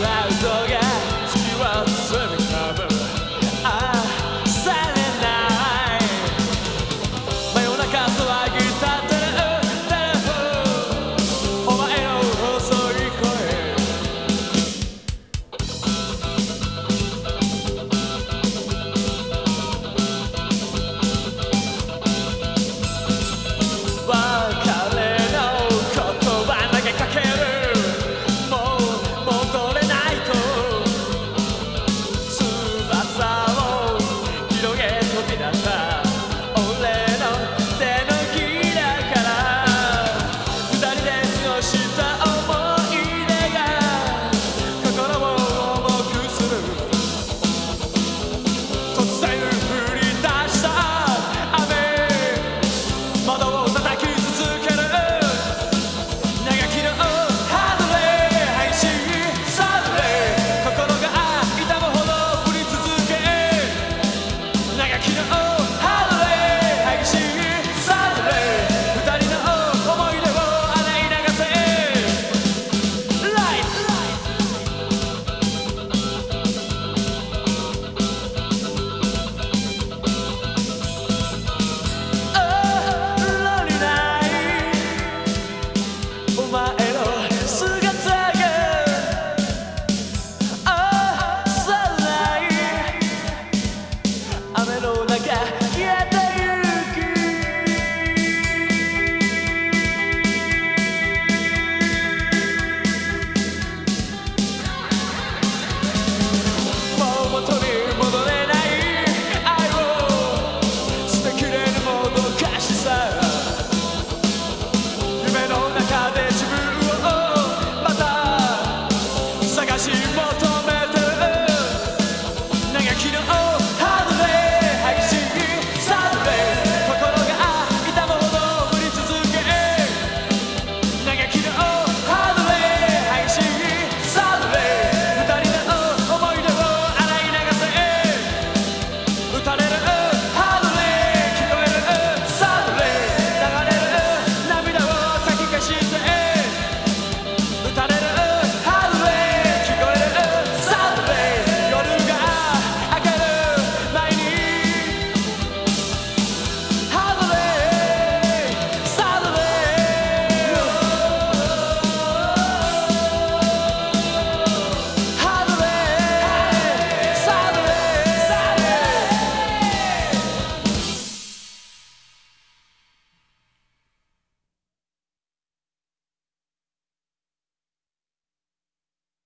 loud Oh. cabeça.